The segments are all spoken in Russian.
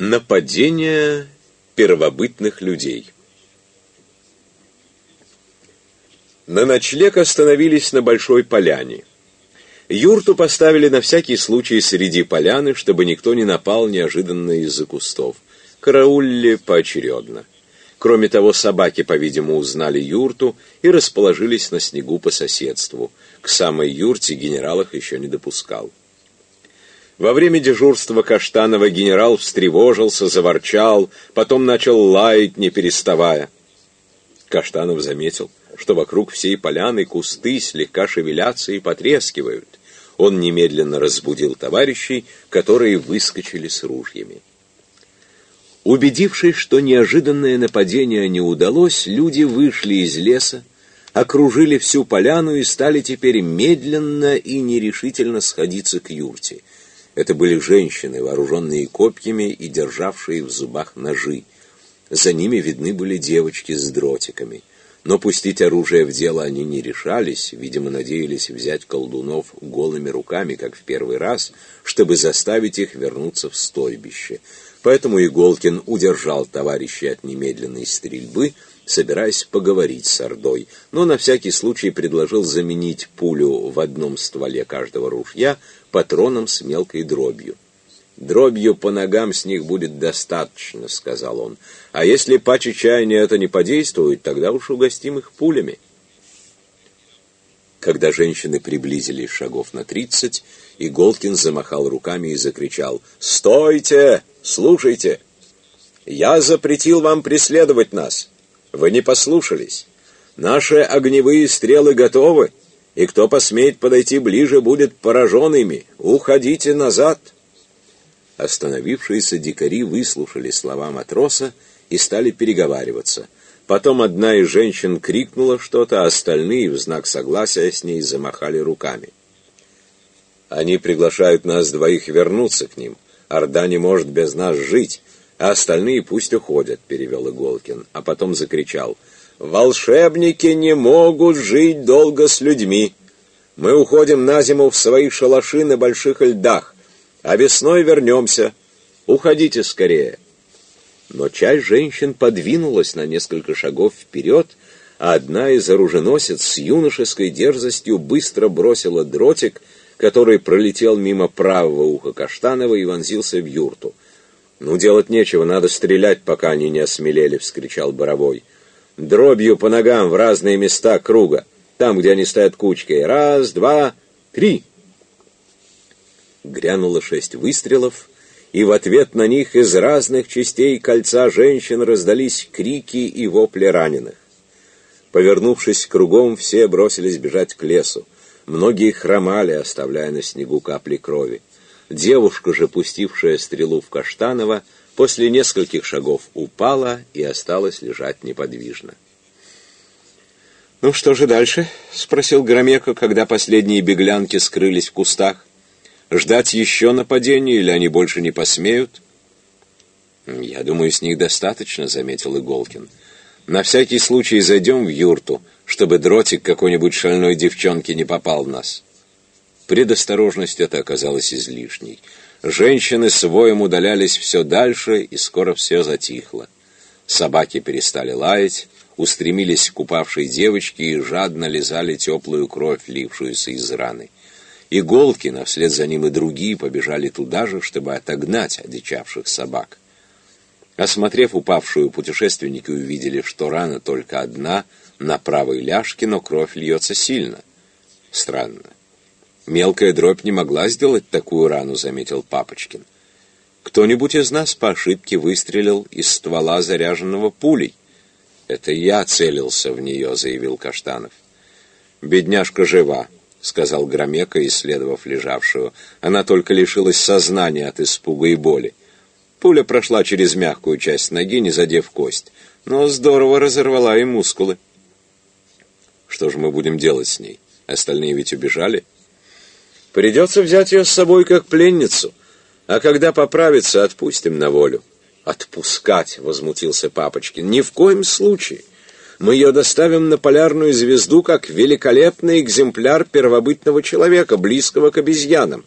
Нападение первобытных людей На ночлег остановились на большой поляне. Юрту поставили на всякий случай среди поляны, чтобы никто не напал неожиданно из-за кустов. Караулили поочередно. Кроме того, собаки, по-видимому, узнали юрту и расположились на снегу по соседству. К самой юрте генерал их еще не допускал. Во время дежурства Каштанова генерал встревожился, заворчал, потом начал лаять, не переставая. Каштанов заметил, что вокруг всей поляны кусты слегка шевелятся и потрескивают. Он немедленно разбудил товарищей, которые выскочили с ружьями. Убедившись, что неожиданное нападение не удалось, люди вышли из леса, окружили всю поляну и стали теперь медленно и нерешительно сходиться к юрте. Это были женщины, вооруженные копьями и державшие в зубах ножи. За ними видны были девочки с дротиками. Но пустить оружие в дело они не решались, видимо, надеялись взять колдунов голыми руками, как в первый раз, чтобы заставить их вернуться в стойбище. Поэтому Иголкин удержал товарищей от немедленной стрельбы, собираясь поговорить с Ордой, но на всякий случай предложил заменить пулю в одном стволе каждого ружья патроном с мелкой дробью. «Дробью по ногам с них будет достаточно», — сказал он. «А если по чаяния это не подействует, тогда уж угостим их пулями». Когда женщины приблизились шагов на тридцать, Иголкин замахал руками и закричал «Стойте! Слушайте! Я запретил вам преследовать нас. Вы не послушались. Наши огневые стрелы готовы и кто посмеет подойти ближе, будет поражен ими. Уходите назад!» Остановившиеся дикари выслушали слова матроса и стали переговариваться. Потом одна из женщин крикнула что-то, а остальные в знак согласия с ней замахали руками. «Они приглашают нас двоих вернуться к ним. Орда не может без нас жить, а остальные пусть уходят», — перевел Иголкин, а потом закричал — Волшебники не могут жить долго с людьми. Мы уходим на зиму в свои шалаши на больших льдах, а весной вернемся. Уходите скорее. Но часть женщин подвинулась на несколько шагов вперед, а одна из оруженосец с юношеской дерзостью быстро бросила дротик, который пролетел мимо правого уха Каштанова и вонзился в юрту. «Ну, делать нечего, надо стрелять, пока они не осмелели», — вскричал Боровой дробью по ногам в разные места круга, там, где они стоят кучкой. Раз, два, три. Грянуло шесть выстрелов, и в ответ на них из разных частей кольца женщин раздались крики и вопли раненых. Повернувшись кругом, все бросились бежать к лесу. Многие хромали, оставляя на снегу капли крови. Девушка же, пустившая стрелу в Каштанова, после нескольких шагов упала и осталась лежать неподвижно. «Ну что же дальше?» — спросил Громеко, когда последние беглянки скрылись в кустах. «Ждать еще нападения или они больше не посмеют?» «Я думаю, с них достаточно», — заметил Иголкин. «На всякий случай зайдем в юрту, чтобы дротик какой-нибудь шальной девчонки не попал в нас». Предосторожность эта оказалась излишней. Женщины с воем удалялись все дальше, и скоро все затихло. Собаки перестали лаять, устремились к упавшей девочке и жадно лизали теплую кровь, лившуюся из раны. Иголки, а вслед за ним и другие, побежали туда же, чтобы отогнать одичавших собак. Осмотрев упавшую, путешественники увидели, что рана только одна, на правой ляжке, но кровь льется сильно. Странно. Мелкая дробь не могла сделать такую рану, заметил Папочкин. Кто-нибудь из нас по ошибке выстрелил из ствола, заряженного пулей. Это я целился в нее, заявил Каштанов. Бедняжка жива, сказал Громека, исследовав лежавшую. Она только лишилась сознания от испуга и боли. Пуля прошла через мягкую часть ноги, не задев кость, но здорово разорвала и мускулы. Что же мы будем делать с ней? Остальные ведь убежали. Придется взять ее с собой как пленницу, а когда поправится, отпустим на волю. Отпускать, возмутился Папочкин, ни в коем случае. Мы ее доставим на полярную звезду как великолепный экземпляр первобытного человека, близкого к обезьянам.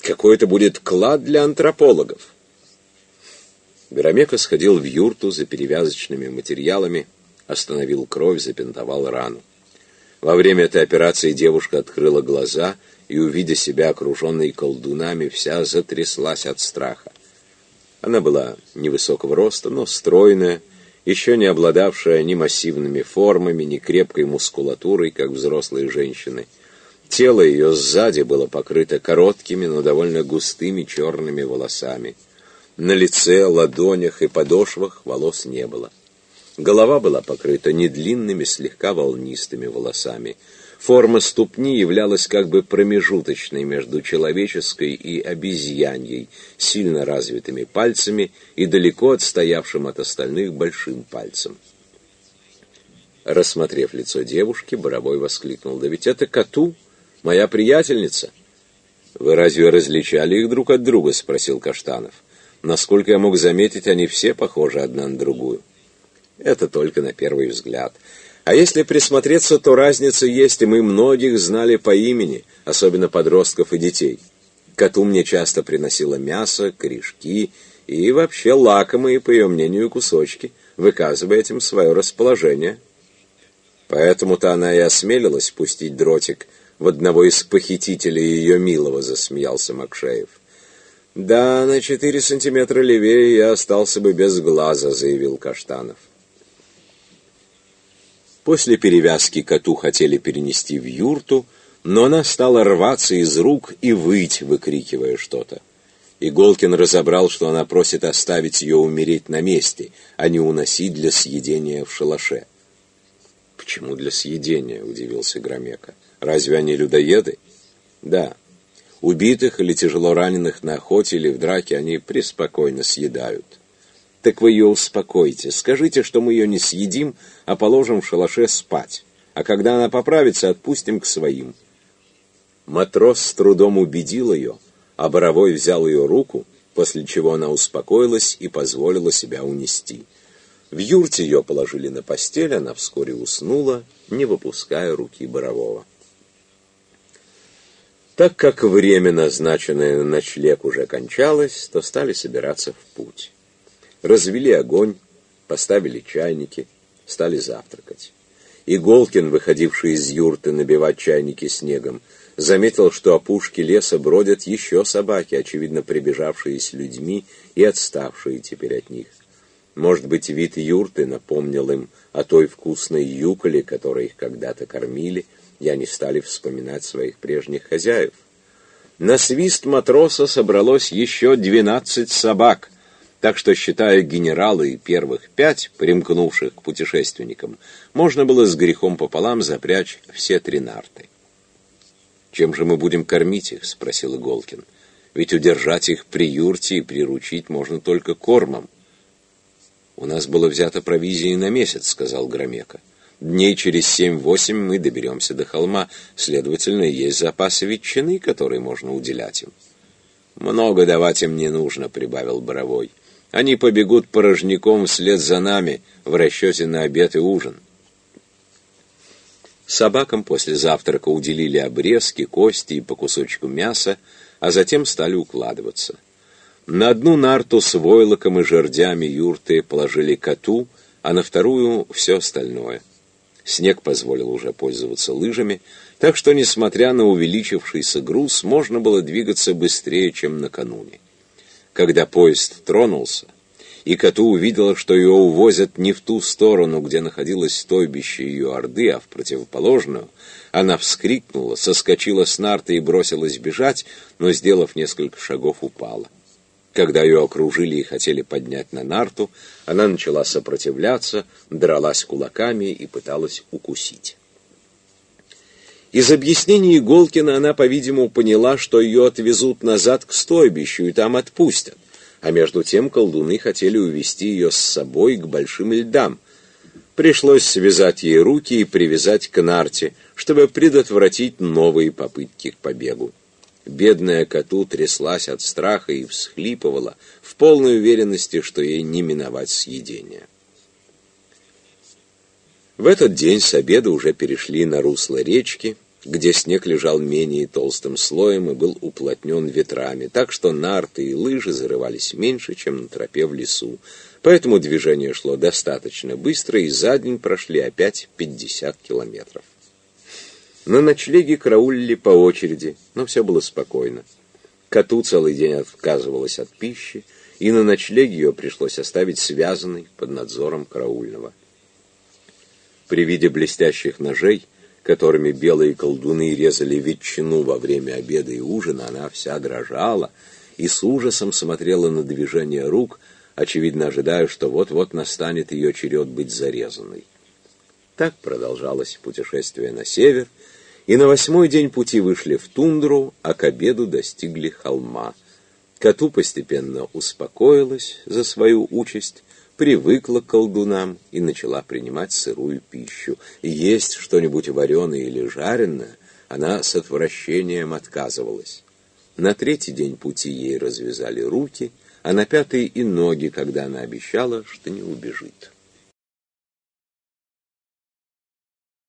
Какой это будет клад для антропологов. Беромека сходил в юрту за перевязочными материалами, остановил кровь, запинтовал рану. Во время этой операции девушка открыла глаза и, увидя себя окруженной колдунами, вся затряслась от страха. Она была невысокого роста, но стройная, еще не обладавшая ни массивными формами, ни крепкой мускулатурой, как взрослые женщины. Тело ее сзади было покрыто короткими, но довольно густыми черными волосами. На лице, ладонях и подошвах волос не было. Голова была покрыта недлинными, слегка волнистыми волосами. Форма ступни являлась как бы промежуточной между человеческой и обезьяньей, сильно развитыми пальцами и далеко отстоявшим от остальных большим пальцем. Рассмотрев лицо девушки, Боровой воскликнул, «Да ведь это коту, моя приятельница!» «Вы разве различали их друг от друга?» — спросил Каштанов. «Насколько я мог заметить, они все похожи одна на другую». Это только на первый взгляд. А если присмотреться, то разница есть, и мы многих знали по имени, особенно подростков и детей. Коту мне часто приносила мясо, корешки и вообще лакомые, по ее мнению, кусочки, выказывая этим свое расположение. Поэтому-то она и осмелилась пустить дротик в одного из похитителей ее милого, засмеялся Макшеев. «Да, на четыре сантиметра левее я остался бы без глаза», — заявил Каштанов. После перевязки коту хотели перенести в юрту, но она стала рваться из рук и выть, выкрикивая что-то. Иголкин разобрал, что она просит оставить ее умереть на месте, а не уносить для съедения в шалаше. «Почему для съедения?» — удивился Громека. «Разве они людоеды?» «Да. Убитых или тяжело раненых на охоте или в драке они преспокойно съедают». Так вы ее успокойте. Скажите, что мы ее не съедим, а положим в шалаше спать. А когда она поправится, отпустим к своим. Матрос с трудом убедил ее, а Боровой взял ее руку, после чего она успокоилась и позволила себя унести. В юрте ее положили на постель, она вскоре уснула, не выпуская руки Борового. Так как время, назначенное на ночлег, уже кончалось, то стали собираться в путь. Развели огонь, поставили чайники, стали завтракать. Иголкин, выходивший из юрты набивать чайники снегом, заметил, что опушки леса бродят еще собаки, очевидно прибежавшие с людьми и отставшие теперь от них. Может быть, вид юрты напомнил им о той вкусной юколе, которой их когда-то кормили, и они стали вспоминать своих прежних хозяев. На свист матроса собралось еще двенадцать собак, так что, считая генералы и первых пять, примкнувших к путешественникам, можно было с грехом пополам запрячь все три нарты. «Чем же мы будем кормить их?» — спросил Иголкин. «Ведь удержать их при юрте и приручить можно только кормом». «У нас было взято провизии на месяц», — сказал Громека. «Дней через семь-восемь мы доберемся до холма, следовательно, есть запасы ветчины, которые можно уделять им». «Много давать им не нужно», — прибавил Боровой. Они побегут порожняком вслед за нами в расчете на обед и ужин. Собакам после завтрака уделили обрезки, кости и по кусочку мяса, а затем стали укладываться. На одну нарту с войлоком и жердями юрты положили коту, а на вторую — все остальное. Снег позволил уже пользоваться лыжами, так что, несмотря на увеличившийся груз, можно было двигаться быстрее, чем накануне. Когда поезд тронулся, и Кату увидела, что ее увозят не в ту сторону, где находилось стойбище ее орды, а в противоположную, она вскрикнула, соскочила с нарты и бросилась бежать, но, сделав несколько шагов, упала. Когда ее окружили и хотели поднять на нарту, она начала сопротивляться, дралась кулаками и пыталась укусить. Из объяснений Иголкина она, по-видимому, поняла, что ее отвезут назад к стойбищу и там отпустят. А между тем колдуны хотели увести ее с собой к большим льдам. Пришлось связать ей руки и привязать к нарте, чтобы предотвратить новые попытки к побегу. Бедная коту тряслась от страха и всхлипывала, в полной уверенности, что ей не миновать съедения. В этот день с обеда уже перешли на русло речки, где снег лежал менее толстым слоем и был уплотнен ветрами, так что нарты и лыжи зарывались меньше, чем на тропе в лесу. Поэтому движение шло достаточно быстро, и за день прошли опять 50 километров. На ночлеге караулили по очереди, но все было спокойно. Коту целый день отказывалась от пищи, и на ночлеге ее пришлось оставить связанной под надзором караульного. При виде блестящих ножей, которыми белые колдуны резали ветчину во время обеда и ужина, она вся дрожала и с ужасом смотрела на движение рук, очевидно ожидая, что вот-вот настанет ее черед быть зарезанной. Так продолжалось путешествие на север, и на восьмой день пути вышли в тундру, а к обеду достигли холма. Коту постепенно успокоилась за свою участь, привыкла к колдунам и начала принимать сырую пищу. Есть что-нибудь вареное или жареное она с отвращением отказывалась. На третий день пути ей развязали руки, а на пятый и ноги, когда она обещала, что не убежит.